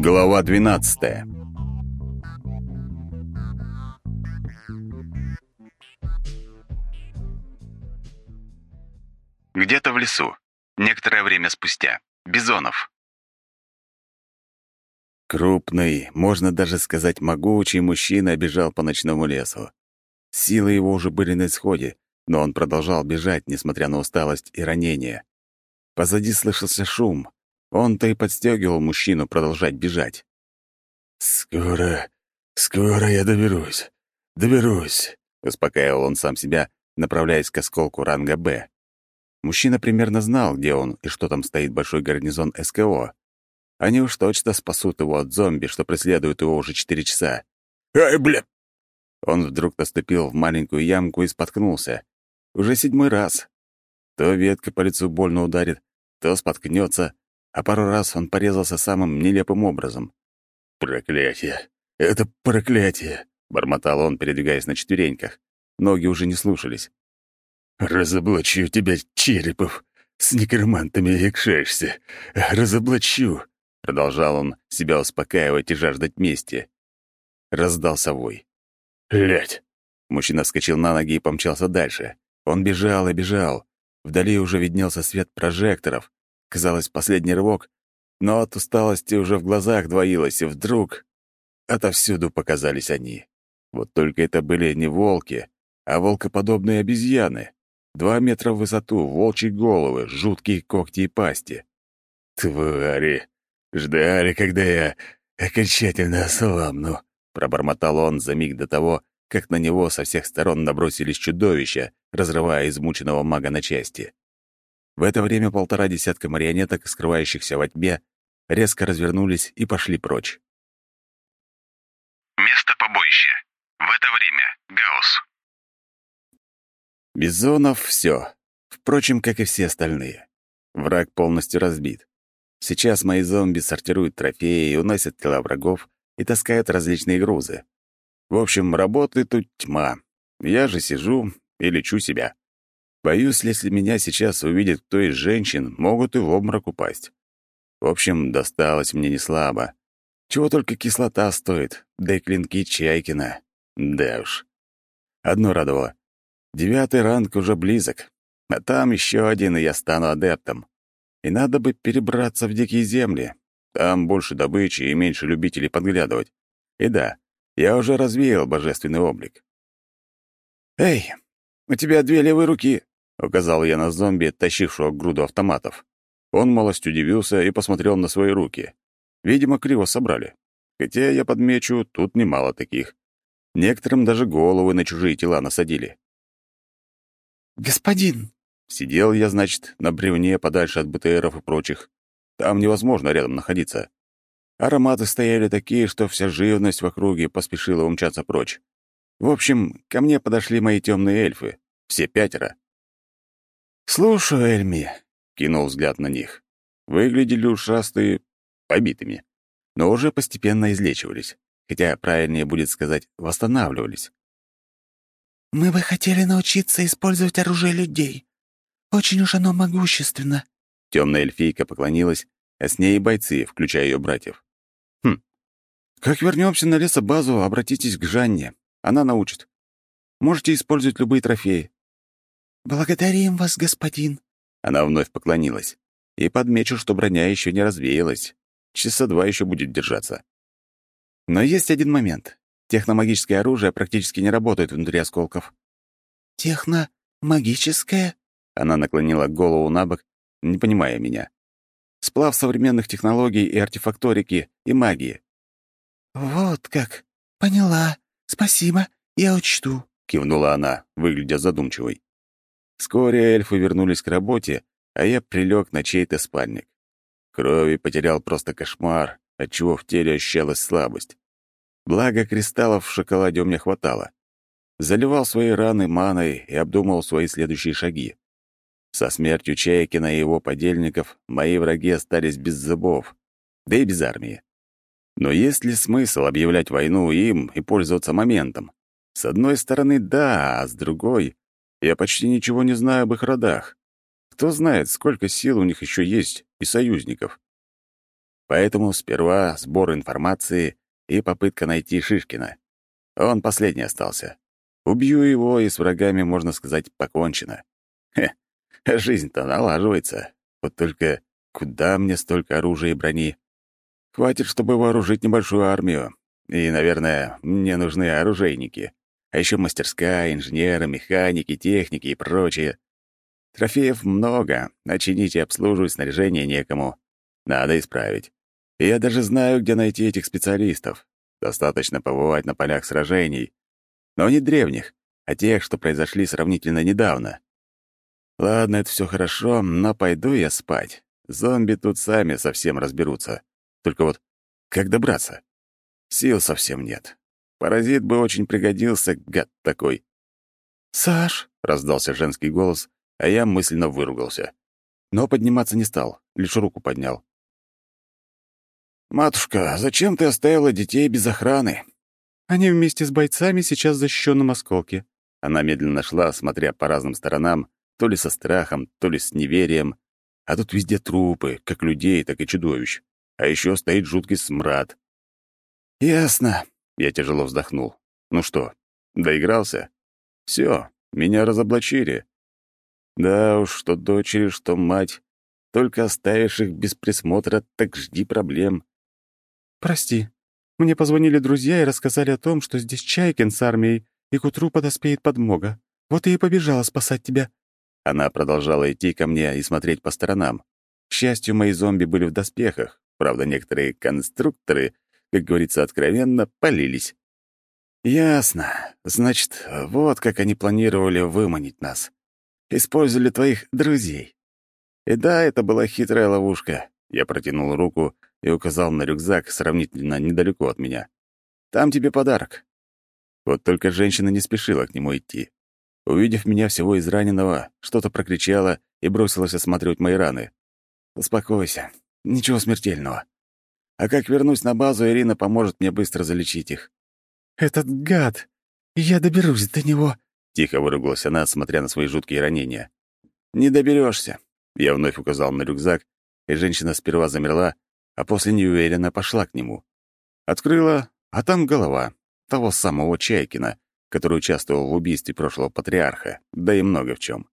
Глава 12. Где-то в лесу. Некоторое время спустя. Бизонов. Крупный, можно даже сказать, могучий мужчина бежал по ночному лесу. Силы его уже были на исходе, но он продолжал бежать, несмотря на усталость и ранения. Позади слышался шум. Он-то и подстегивал мужчину продолжать бежать. «Скоро, скоро я доберусь, доберусь», — успокаивал он сам себя, направляясь к осколку ранга «Б». Мужчина примерно знал, где он и что там стоит большой гарнизон СКО. Они уж точно спасут его от зомби, что преследуют его уже четыре часа. «Ай, бля!» Он вдруг наступил в маленькую ямку и споткнулся. Уже седьмой раз. То ветка по лицу больно ударит, то споткнется, а пару раз он порезался самым нелепым образом. «Проклятие! Это проклятие!» — бормотал он, передвигаясь на четвереньках. Ноги уже не слушались. «Разоблачу тебя, Черепов! С некромантами якшаешься! Разоблачу!» — продолжал он себя успокаивать и жаждать мести. Раздался вой. «Лядь!» Мужчина вскочил на ноги и помчался дальше. Он бежал и бежал. Вдали уже виднелся свет прожекторов. Казалось, последний рывок, но от усталости уже в глазах двоилось, и вдруг отовсюду показались они. Вот только это были не волки, а волкоподобные обезьяны. Два метра в высоту, волчьи головы, жуткие когти и пасти. «Твари! Ждали, когда я окончательно ослабну!» Пробормотал он за миг до того, как на него со всех сторон набросились чудовища, разрывая измученного мага на части. В это время полтора десятка марионеток, скрывающихся во тьме, резко развернулись и пошли прочь. Место побоища. В это время. Гаусс. Бизонов — все. Впрочем, как и все остальные. Враг полностью разбит. Сейчас мои зомби сортируют трофеи, уносят тела врагов и таскают различные грузы. В общем, работы тут тьма. Я же сижу и лечу себя. Боюсь, если меня сейчас увидит кто из женщин, могут и в обморок упасть. В общем, досталось мне не слабо. Чего только кислота стоит, да и клинки Чайкина. Да уж. Одно радовало. Девятый ранг уже близок, а там еще один, и я стану адептом. И надо бы перебраться в дикие земли. Там больше добычи и меньше любителей подглядывать. И да, я уже развеял божественный облик. «Эй, у тебя две левые руки!» — указал я на зомби, тащившего груду автоматов. Он малость удивился и посмотрел на свои руки. Видимо, криво собрали. Хотя, я подмечу, тут немало таких. Некоторым даже головы на чужие тела насадили. «Господин!» Сидел я, значит, на бревне подальше от БТРов и прочих. Там невозможно рядом находиться. Ароматы стояли такие, что вся живность в округе поспешила умчаться прочь. В общем, ко мне подошли мои темные эльфы, все пятеро. «Слушаю, Эльми», — кинул взгляд на них. Выглядели ушастые побитыми, но уже постепенно излечивались, хотя правильнее будет сказать «восстанавливались». «Мы бы хотели научиться использовать оружие людей. Очень уж оно могущественно». Темная эльфийка поклонилась, а с ней и бойцы, включая ее братьев. «Хм. Как вернемся на лесобазу, обратитесь к Жанне. Она научит. Можете использовать любые трофеи. «Благодарим вас, господин». Она вновь поклонилась. И подмечу, что броня еще не развеялась. Часа два еще будет держаться. Но есть один момент. Техномагическое оружие практически не работает внутри осколков. «Техномагическое?» Она наклонила голову на бок, не понимая меня. Сплав современных технологий и артефакторики, и магии. «Вот как. Поняла. Спасибо. Я учту», — кивнула она, выглядя задумчивой. Вскоре эльфы вернулись к работе, а я прилег на чей-то спальник. Крови потерял просто кошмар, отчего в теле ощущалась слабость. Благо, кристаллов в шоколаде у меня хватало. Заливал свои раны маной и обдумал свои следующие шаги. Со смертью Чайкина и его подельников мои враги остались без зубов, да и без армии. Но есть ли смысл объявлять войну им и пользоваться моментом? С одной стороны, да, а с другой я почти ничего не знаю об их родах. Кто знает, сколько сил у них еще есть и союзников. Поэтому сперва сбор информации и попытка найти Шишкина. Он последний остался. Убью его, и с врагами, можно сказать, покончено. Хе, жизнь-то налаживается. Вот только куда мне столько оружия и брони? Хватит, чтобы вооружить небольшую армию. И, наверное, мне нужны оружейники. А еще мастерская, инженеры, механики, техники и прочее. Трофеев много, чинить и обслуживать снаряжение некому. Надо исправить. И я даже знаю, где найти этих специалистов. Достаточно побывать на полях сражений. Но не древних, а тех, что произошли сравнительно недавно. Ладно, это все хорошо, но пойду я спать. Зомби тут сами совсем разберутся. Только вот как добраться? Сил совсем нет. Паразит бы очень пригодился, гад такой. «Саш!» — раздался женский голос, а я мысленно выругался. Но подниматься не стал, лишь руку поднял. «Матушка, зачем ты оставила детей без охраны?» «Они вместе с бойцами сейчас в защищенном осколке». Она медленно шла, смотря по разным сторонам, то ли со страхом, то ли с неверием. А тут везде трупы, как людей, так и чудовищ. А еще стоит жуткий смрад. «Ясно», — я тяжело вздохнул. «Ну что, доигрался? Все, меня разоблачили. Да уж, что дочери, что мать. Только оставишь их без присмотра, так жди проблем. «Прости. Мне позвонили друзья и рассказали о том, что здесь Чайкин с армией, и к утру подоспеет подмога. Вот и побежала спасать тебя». Она продолжала идти ко мне и смотреть по сторонам. К счастью, мои зомби были в доспехах. Правда, некоторые конструкторы, как говорится откровенно, полились. «Ясно. Значит, вот как они планировали выманить нас. Использовали твоих друзей. И да, это была хитрая ловушка. Я протянул руку и указал на рюкзак сравнительно недалеко от меня. «Там тебе подарок». Вот только женщина не спешила к нему идти. Увидев меня всего израненного, что-то прокричала и бросилась осматривать мои раны. «Успокойся. Ничего смертельного. А как вернусь на базу, Ирина поможет мне быстро залечить их». «Этот гад! Я доберусь до него!» Тихо выругалась она, смотря на свои жуткие ранения. «Не доберешься. Я вновь указал на рюкзак, и женщина сперва замерла, а после неуверенно пошла к нему. Открыла, а там голова того самого Чайкина, который участвовал в убийстве прошлого патриарха, да и много в чем.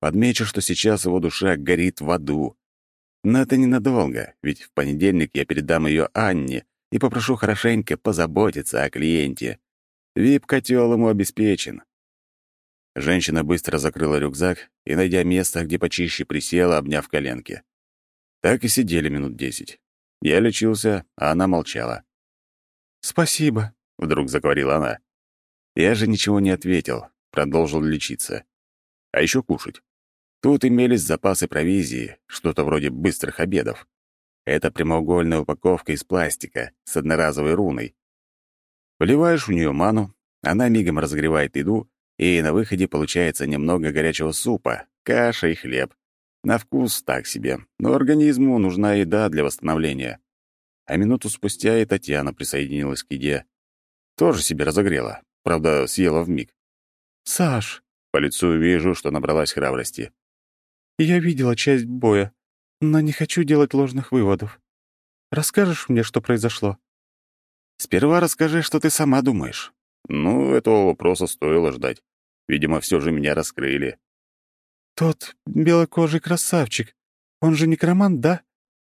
Подмечу, что сейчас его душа горит в аду. Но это ненадолго, ведь в понедельник я передам ее Анне и попрошу хорошенько позаботиться о клиенте. Вип-котел ему обеспечен. Женщина быстро закрыла рюкзак и, найдя место, где почище, присела, обняв коленки. Так и сидели минут десять. Я лечился, а она молчала. «Спасибо», — вдруг заговорила она. Я же ничего не ответил, продолжил лечиться. А еще кушать. Тут имелись запасы провизии, что-то вроде быстрых обедов. Это прямоугольная упаковка из пластика с одноразовой руной. Вливаешь в нее ману, она мигом разогревает еду, и на выходе получается немного горячего супа, каша и хлеб. На вкус так себе, но организму нужна еда для восстановления. А минуту спустя и Татьяна присоединилась к еде. Тоже себе разогрела, правда, съела вмиг. «Саш!» По лицу вижу, что набралась храбрости. «Я видела часть боя, но не хочу делать ложных выводов. Расскажешь мне, что произошло?» «Сперва расскажи, что ты сама думаешь». Ну, этого вопроса стоило ждать. Видимо, все же меня раскрыли. «Тот белокожий красавчик, он же некромант, да?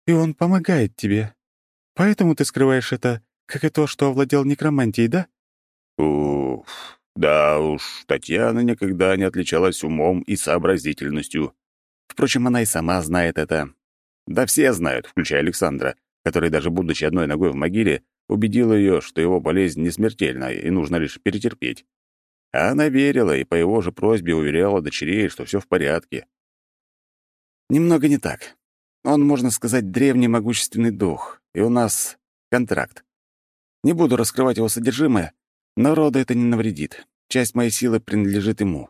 И он помогает тебе. Поэтому ты скрываешь это, как и то, что овладел некромантией, да?» Уф, да уж, Татьяна никогда не отличалась умом и сообразительностью. Впрочем, она и сама знает это. Да все знают, включая Александра, который, даже будучи одной ногой в могиле, убедил ее, что его болезнь не смертельна и нужно лишь перетерпеть. А она верила и по его же просьбе уверяла дочерей, что все в порядке. Немного не так. Он, можно сказать, древний могущественный дух, и у нас контракт. Не буду раскрывать его содержимое, но рода это не навредит. Часть моей силы принадлежит ему.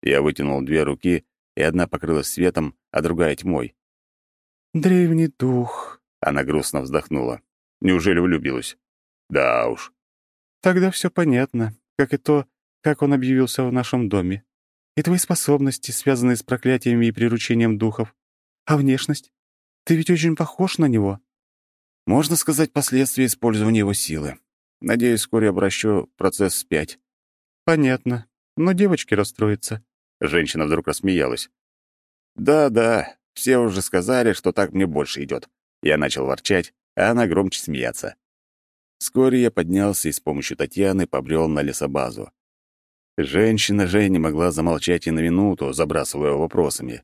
Я вытянул две руки, и одна покрылась светом, а другая — тьмой. «Древний дух», — она грустно вздохнула. Неужели влюбилась? Да уж. Тогда все понятно, как и то, как он объявился в нашем доме. И твои способности, связанные с проклятиями и приручением духов. А внешность? Ты ведь очень похож на него. Можно сказать, последствия использования его силы. Надеюсь, вскоре обращу процесс вспять. Понятно. Но девочки расстроятся. Женщина вдруг рассмеялась. Да-да, все уже сказали, что так мне больше идет. Я начал ворчать, а она громче смеяться. Вскоре я поднялся и с помощью Татьяны побрел на лесобазу. Женщина же не могла замолчать и на минуту, забрасывая вопросами.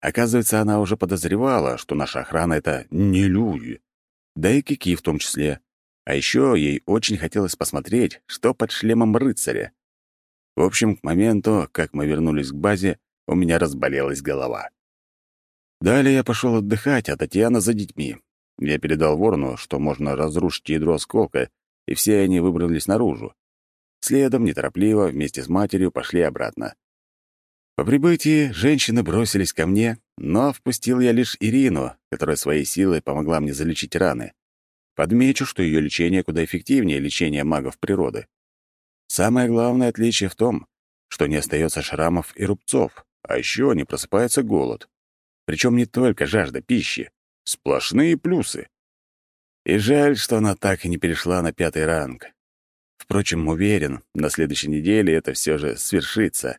Оказывается, она уже подозревала, что наша охрана — это не люди. Да и Кики в том числе. А еще ей очень хотелось посмотреть, что под шлемом рыцаря. В общем, к моменту, как мы вернулись к базе, у меня разболелась голова. Далее я пошел отдыхать, а Татьяна за детьми. Я передал ворону, что можно разрушить ядро осколка, и все они выбрались наружу. Следом, неторопливо, вместе с матерью пошли обратно. По прибытии женщины бросились ко мне, но впустил я лишь Ирину, которая своей силой помогла мне залечить раны. Подмечу, что ее лечение куда эффективнее лечения магов природы. Самое главное отличие в том, что не остается шрамов и рубцов, а еще не просыпается голод. Причем не только жажда пищи, сплошные плюсы. И жаль, что она так и не перешла на пятый ранг. Впрочем, уверен, на следующей неделе это все же свершится.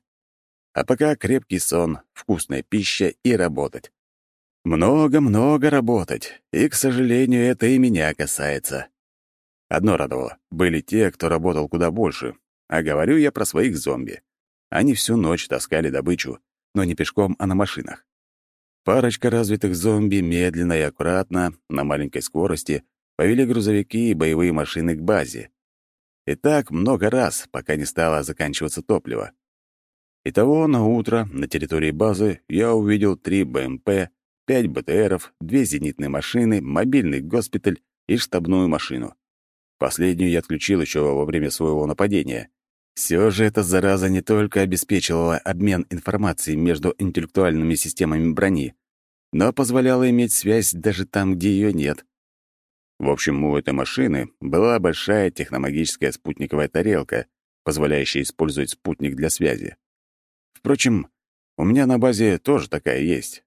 А пока крепкий сон, вкусная пища и работать. Много-много работать, и, к сожалению, это и меня касается. Одно радовало — были те, кто работал куда больше, а говорю я про своих зомби. Они всю ночь таскали добычу, но не пешком, а на машинах. Парочка развитых зомби медленно и аккуратно, на маленькой скорости, повели грузовики и боевые машины к базе. И так много раз, пока не стало заканчиваться топливо. Итого на утро на территории базы я увидел три БМП, пять БТРов, две зенитные машины, мобильный госпиталь и штабную машину. Последнюю я отключил еще во время своего нападения. Все же эта зараза не только обеспечивала обмен информацией между интеллектуальными системами брони, но позволяла иметь связь даже там, где ее нет. В общем, у этой машины была большая техномагическая спутниковая тарелка, позволяющая использовать спутник для связи. Впрочем, у меня на базе тоже такая есть.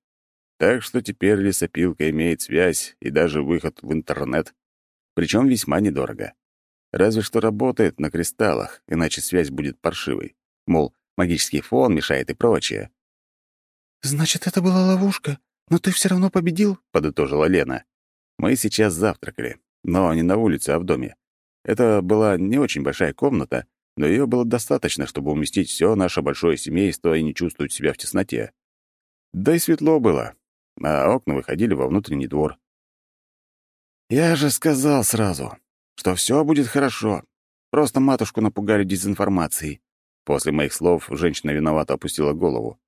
Так что теперь лесопилка имеет связь и даже выход в интернет причем весьма недорого. Разве что работает на кристаллах, иначе связь будет паршивой. Мол, магический фон мешает и прочее. «Значит, это была ловушка, но ты все равно победил?» — подытожила Лена. Мы сейчас завтракали, но не на улице, а в доме. Это была не очень большая комната, но ее было достаточно, чтобы уместить все наше большое семейство и не чувствовать себя в тесноте. Да и светло было, а окна выходили во внутренний двор. «Я же сказал сразу, что все будет хорошо. Просто матушку напугали дезинформацией». После моих слов женщина виновато опустила голову.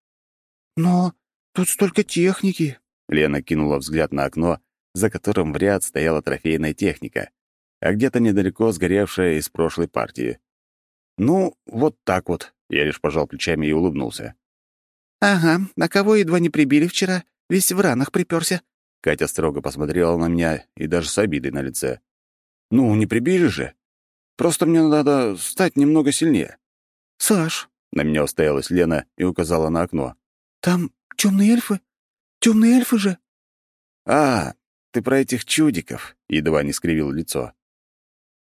«Но тут столько техники!» Лена кинула взгляд на окно, за которым в ряд стояла трофейная техника, а где-то недалеко сгоревшая из прошлой партии. «Ну, вот так вот», — я лишь пожал плечами и улыбнулся. «Ага, а кого едва не прибили вчера? Весь в ранах приперся. Катя строго посмотрела на меня и даже с обидой на лице. «Ну, не прибили же. Просто мне надо стать немного сильнее». «Саш!» — на меня устоялась Лена и указала на окно. «Там темные эльфы? Темные эльфы же!» «А, ты про этих чудиков!» — едва не скривил лицо.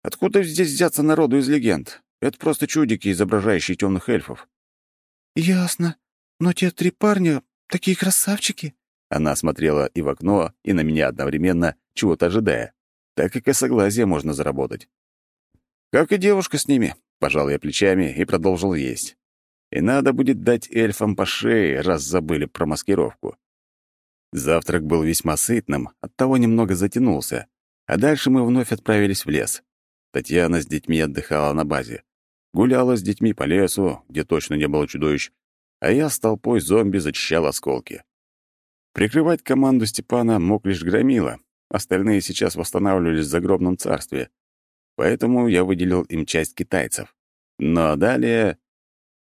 «Откуда здесь взяться народу из легенд? Это просто чудики, изображающие темных эльфов». «Ясно. Но те три парня такие красавчики!» Она смотрела и в окно, и на меня одновременно, чего-то ожидая. Так и косоглазие можно заработать. «Как и девушка с ними», — пожал я плечами и продолжил есть. «И надо будет дать эльфам по шее, раз забыли про маскировку». Завтрак был весьма сытным, оттого немного затянулся, а дальше мы вновь отправились в лес. Татьяна с детьми отдыхала на базе. Гуляла с детьми по лесу, где точно не было чудовищ, а я с толпой зомби зачищал осколки. Прикрывать команду Степана мог лишь Громила, остальные сейчас восстанавливались в загробном царстве, поэтому я выделил им часть китайцев. Но далее...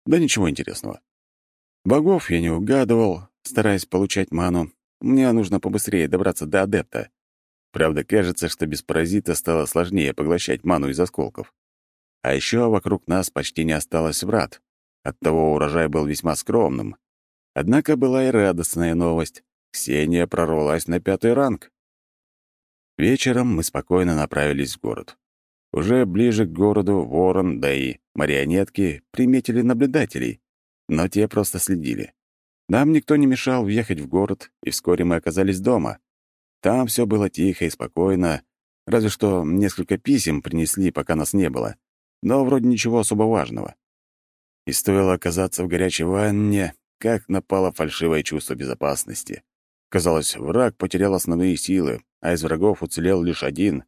Да ничего интересного. Богов я не угадывал, стараясь получать ману. Мне нужно побыстрее добраться до адепта. Правда, кажется, что без паразита стало сложнее поглощать ману из осколков. А еще вокруг нас почти не осталось врат. Оттого урожай был весьма скромным. Однако была и радостная новость. Ксения прорвалась на пятый ранг. Вечером мы спокойно направились в город. Уже ближе к городу Ворон, да и марионетки приметили наблюдателей, но те просто следили. Нам никто не мешал въехать в город, и вскоре мы оказались дома. Там все было тихо и спокойно, разве что несколько писем принесли, пока нас не было, но вроде ничего особо важного. И стоило оказаться в горячей ванне, как напало фальшивое чувство безопасности. Казалось, враг потерял основные силы, а из врагов уцелел лишь один.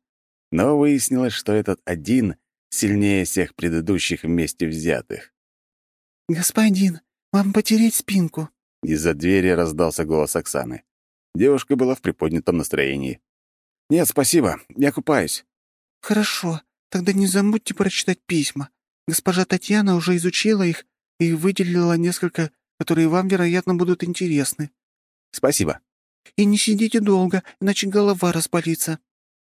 Но выяснилось, что этот один сильнее всех предыдущих вместе взятых. «Господин, вам потереть спинку?» Из-за двери раздался голос Оксаны. Девушка была в приподнятом настроении. «Нет, спасибо, я купаюсь». «Хорошо, тогда не забудьте прочитать письма. Госпожа Татьяна уже изучила их и выделила несколько, которые вам, вероятно, будут интересны». «Спасибо». «И не сидите долго, иначе голова разболится».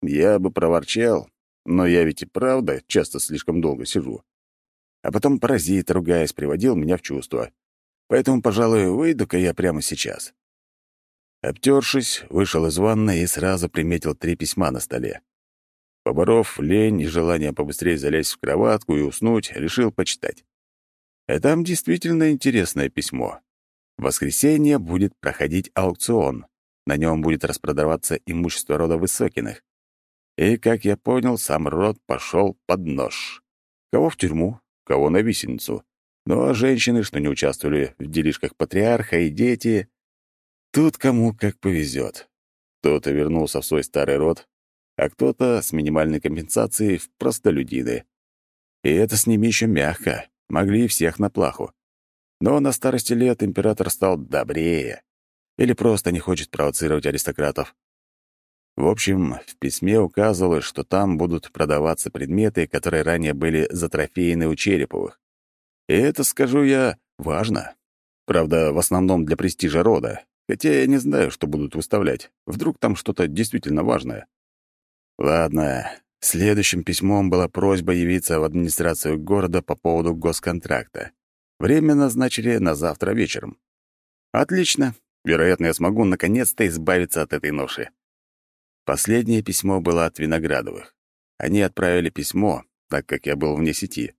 Я бы проворчал, но я ведь и правда часто слишком долго сижу. А потом паразит, ругаясь, приводил меня в чувство. Поэтому, пожалуй, выйду-ка я прямо сейчас. Обтершись, вышел из ванной и сразу приметил три письма на столе. Поборов лень и желание побыстрее залезть в кроватку и уснуть, решил почитать. А там действительно интересное письмо. В воскресенье будет проходить аукцион. На нем будет распродаваться имущество рода Высокиных. И, как я понял, сам род пошел под нож. Кого в тюрьму, кого на висельницу. Ну а женщины, что не участвовали в делишках патриарха, и дети... Тут кому как повезет. Кто-то вернулся в свой старый род, а кто-то с минимальной компенсацией в простолюдины. И это с ними еще мягко, могли всех на плаху. Но на старости лет император стал добрее. Или просто не хочет провоцировать аристократов. В общем, в письме указывалось, что там будут продаваться предметы, которые ранее были затрофеены у Череповых. И это, скажу я, важно. Правда, в основном для престижа рода, хотя я не знаю, что будут выставлять. Вдруг там что-то действительно важное. Ладно, следующим письмом была просьба явиться в администрацию города по поводу госконтракта. Время назначили на завтра вечером. Отлично. Вероятно, я смогу наконец-то избавиться от этой ноши. Последнее письмо было от Виноградовых. Они отправили письмо, так как я был вне сети.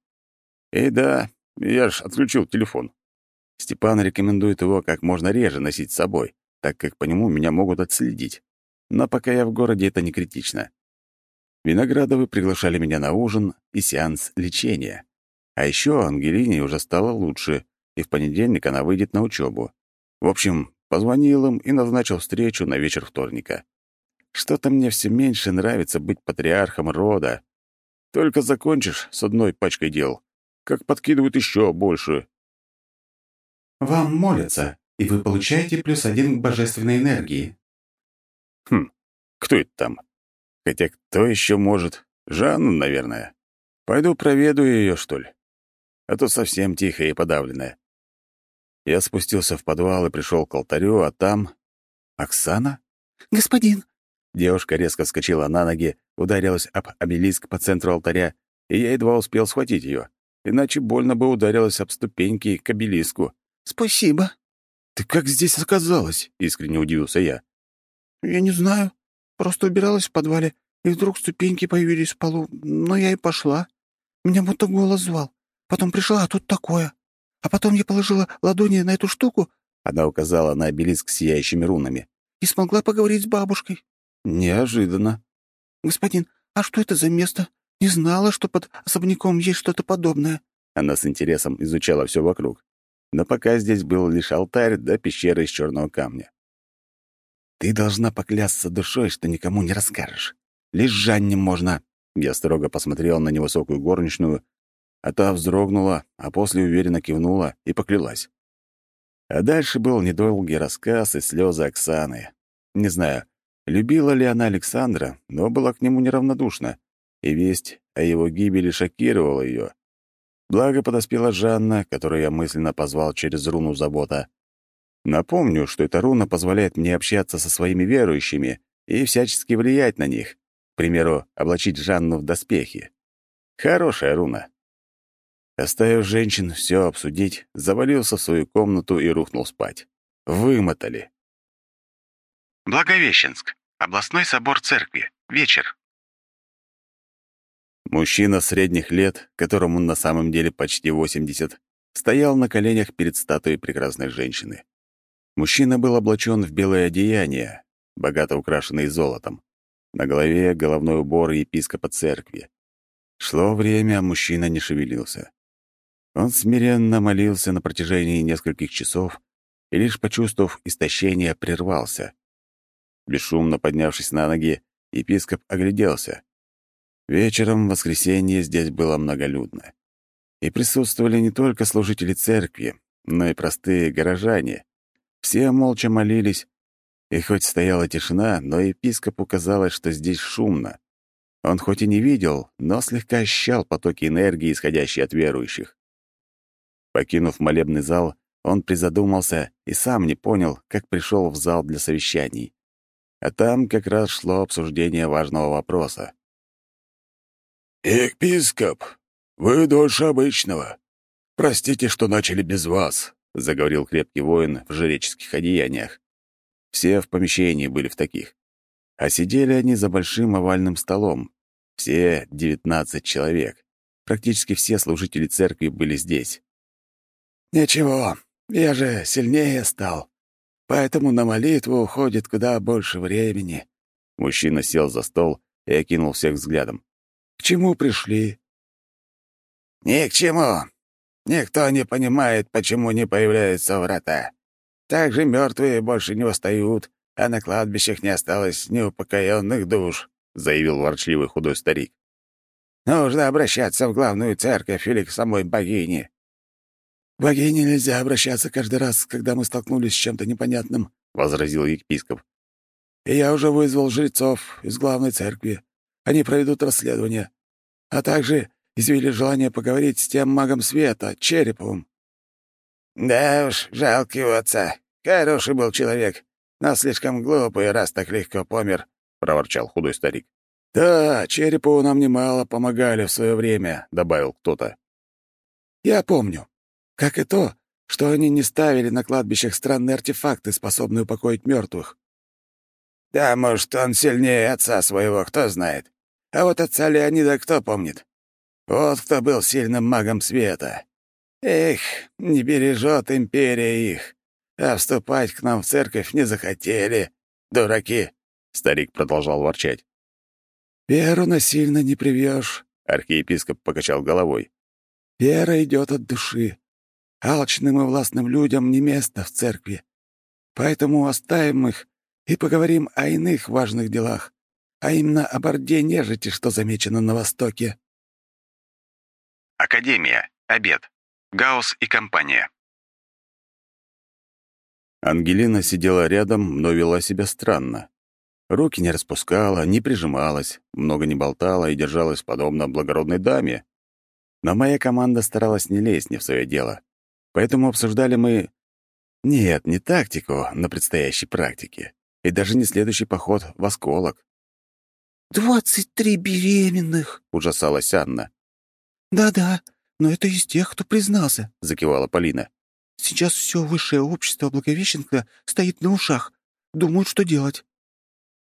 И да, я ж отключил телефон. Степан рекомендует его как можно реже носить с собой, так как по нему меня могут отследить. Но пока я в городе, это не критично. Виноградовы приглашали меня на ужин и сеанс лечения. А еще Ангелине уже стало лучше, и в понедельник она выйдет на учебу. В общем, позвонил им и назначил встречу на вечер вторника. Что-то мне все меньше нравится быть патриархом рода. Только закончишь с одной пачкой дел, как подкидывают еще больше. Вам молятся, и вы получаете плюс один к божественной энергии. Хм, кто это там? Хотя кто еще может? Жанна, наверное. Пойду проведу ее, что ли. А то совсем тихо и подавленная. Я спустился в подвал и пришел к алтарю, а там... Оксана? «Господин!» Девушка резко вскочила на ноги, ударилась об обелиск по центру алтаря, и я едва успел схватить ее иначе больно бы ударилась об ступеньки к обелиску. «Спасибо». «Ты как здесь оказалась?» — искренне удивился я. «Я не знаю. Просто убиралась в подвале, и вдруг ступеньки появились в полу, но я и пошла. Меня будто голос звал. Потом пришла, а тут такое. А потом я положила ладони на эту штуку...» Она указала на обелиск с сияющими рунами. «И смогла поговорить с бабушкой». «Неожиданно». «Господин, а что это за место? Не знала, что под особняком есть что-то подобное». Она с интересом изучала все вокруг. Но пока здесь был лишь алтарь да пещера из черного камня. «Ты должна поклясться душой, что никому не расскажешь. Лишь Жанне можно...» Я строго посмотрел на невысокую горничную, а та вздрогнула, а после уверенно кивнула и поклялась. А дальше был недолгий рассказ и слезы Оксаны. Не знаю, любила ли она Александра, но была к нему неравнодушна и весть о его гибели шокировала ее. Благо подоспела Жанна, которую я мысленно позвал через руну забота. Напомню, что эта руна позволяет мне общаться со своими верующими и всячески влиять на них. К примеру, облачить Жанну в доспехи. Хорошая руна. Оставив женщин все обсудить, завалился в свою комнату и рухнул спать. Вымотали. Благовещенск. Областной собор церкви. Вечер. Мужчина средних лет, которому на самом деле почти 80, стоял на коленях перед статуей прекрасной женщины. Мужчина был облачен в белое одеяние, богато украшенное золотом. На голове головной убор епископа церкви. Шло время, а мужчина не шевелился. Он смиренно молился на протяжении нескольких часов и, лишь почувствовав истощение, прервался. Бесшумно поднявшись на ноги, епископ огляделся. Вечером в воскресенье здесь было многолюдно. И присутствовали не только служители церкви, но и простые горожане. Все молча молились, и хоть стояла тишина, но епископу казалось, что здесь шумно. Он хоть и не видел, но слегка ощущал потоки энергии, исходящие от верующих. Покинув молебный зал, он призадумался и сам не понял, как пришел в зал для совещаний. А там как раз шло обсуждение важного вопроса. «Епископ, вы дольше обычного. Простите, что начали без вас», — заговорил крепкий воин в жреческих одеяниях. Все в помещении были в таких. А сидели они за большим овальным столом. Все девятнадцать человек. Практически все служители церкви были здесь. «Ничего, я же сильнее стал. Поэтому на молитву уходит куда больше времени». Мужчина сел за стол и окинул всех взглядом. «К чему пришли?» «Ни к чему. Никто не понимает, почему не появляются врата. Также мертвые больше не восстают, а на кладбищах не осталось неупокоенных душ», — заявил ворчливый худой старик. «Нужно обращаться в главную церковь или к самой богине». «К богине нельзя обращаться каждый раз, когда мы столкнулись с чем-то непонятным», — возразил епископ. «И я уже вызвал жрецов из главной церкви. Они проведут расследование. А также изъявили желание поговорить с тем магом света, Череповым». «Да уж, жалко его отца. Хороший был человек но слишком глупый, раз так легко помер», — проворчал худой старик. «Да, черепу нам немало помогали в свое время», — добавил кто-то. «Я помню. Как и то, что они не ставили на кладбищах странные артефакты, способные упокоить мертвых. «Да, может, он сильнее отца своего, кто знает. А вот отца Леонида кто помнит? Вот кто был сильным магом света. Эх, не бережет империя их а вступать к нам в церковь не захотели. Дураки!» — старик продолжал ворчать. «Веру насильно не привьешь», — архиепископ покачал головой. «Вера идет от души. Алчным и властным людям не место в церкви. Поэтому оставим их и поговорим о иных важных делах, а именно об орде нежити, что замечено на Востоке». Академия. Обед. Гаус и компания. Ангелина сидела рядом, но вела себя странно. Руки не распускала, не прижималась, много не болтала и держалась подобно благородной даме. Но моя команда старалась не лезть не в свое дело. Поэтому обсуждали мы... Нет, не тактику на предстоящей практике. И даже не следующий поход в осколок. «Двадцать три беременных!» — ужасалась Анна. «Да-да, но это из тех, кто признался», — закивала Полина. Сейчас все высшее общество Благовещенска стоит на ушах. Думают, что делать».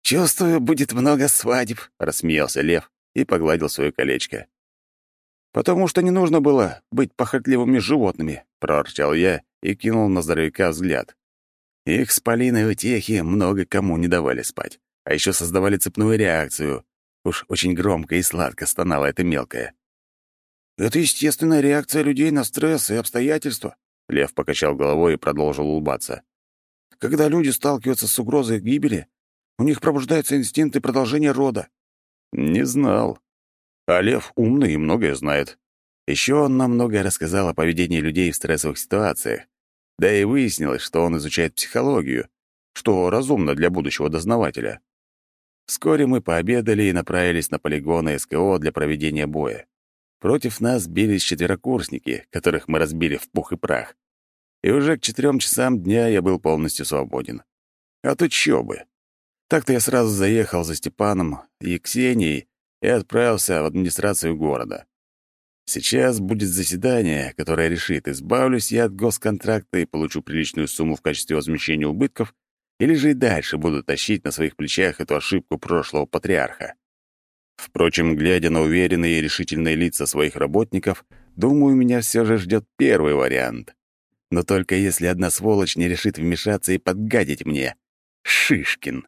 «Чувствую, будет много свадеб», — рассмеялся Лев и погладил свое колечко. «Потому что не нужно было быть похотливыми животными», — проворчал я и кинул на здоровяка взгляд. Их с Полиной утехи много кому не давали спать, а еще создавали цепную реакцию. Уж очень громко и сладко стонала эта мелкая. «Это естественная реакция людей на стресс и обстоятельства», Лев покачал головой и продолжил улыбаться. Когда люди сталкиваются с угрозой гибели, у них пробуждаются инстинкты продолжения рода. Не знал. А Лев умный и многое знает. Еще он нам многое рассказал о поведении людей в стрессовых ситуациях. Да и выяснилось, что он изучает психологию, что разумно для будущего дознавателя. Вскоре мы пообедали и направились на полигон СКО для проведения боя. Против нас бились четверокурсники, которых мы разбили в пух и прах и уже к четырем часам дня я был полностью свободен. От учебы. Так-то я сразу заехал за Степаном и Ксенией и отправился в администрацию города. Сейчас будет заседание, которое решит, избавлюсь я от госконтракта и получу приличную сумму в качестве возмещения убытков, или же и дальше буду тащить на своих плечах эту ошибку прошлого патриарха. Впрочем, глядя на уверенные и решительные лица своих работников, думаю, меня все же ждет первый вариант. Но только если одна сволочь не решит вмешаться и подгадить мне. Шишкин.